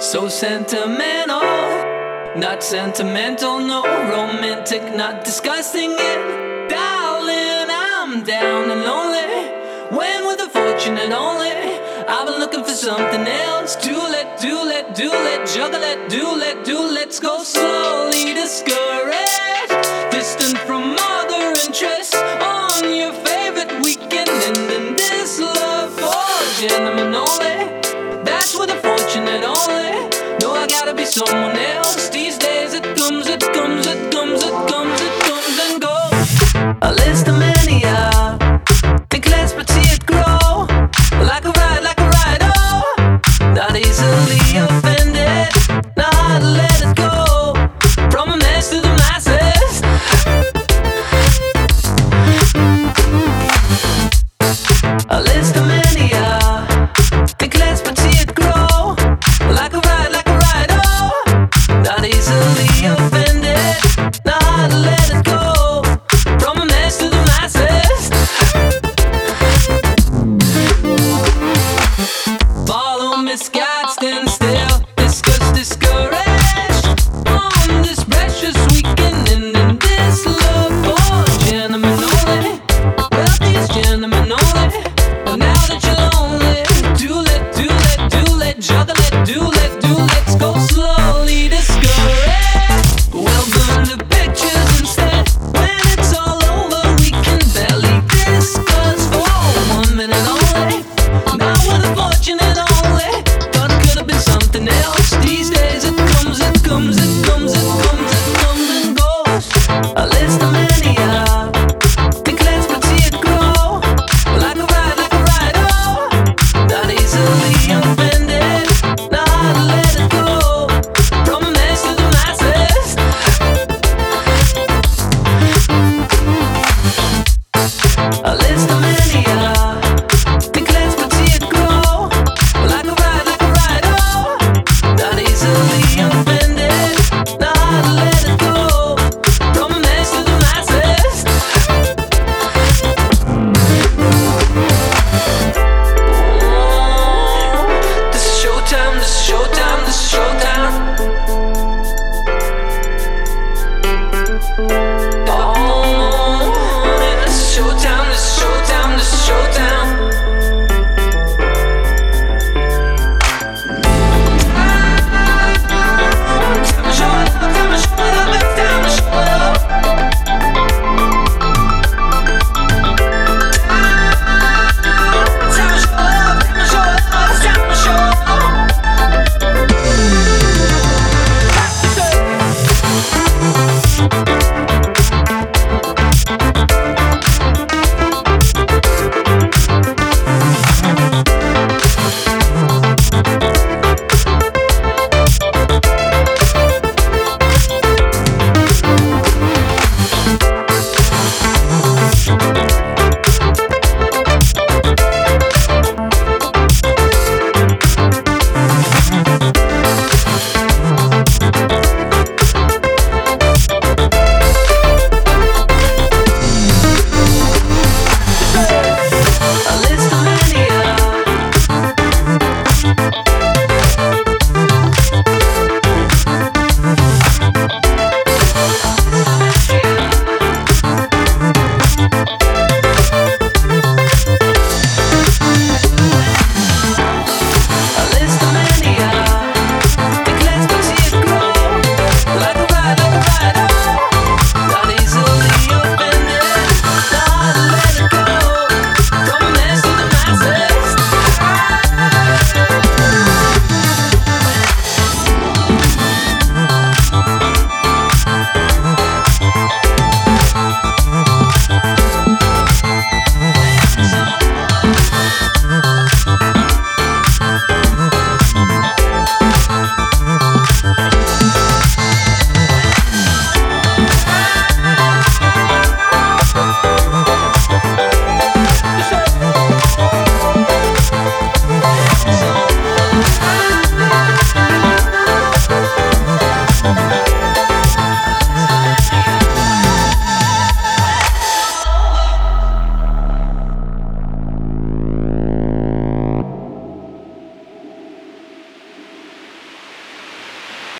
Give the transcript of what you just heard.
So sentimental, not sentimental, no romantic, not disgusting it. Darling, I'm down and lonely. When with a fortune and only, I've been looking for something else. Do let, do let, do let, juggle it, do let, do let's go slowly discouraged, distant from other interests. On your favorite weekend, and in this love for gentlemen only. That's with a gotta be someone else. These days it comes, it comes, it comes, it comes, it comes and goes. Lisztomania, uh, think less but see it grow. Like a ride, like a ride, oh. Not easily offended. Not let it go. From a mess to the masses. Lisztomania,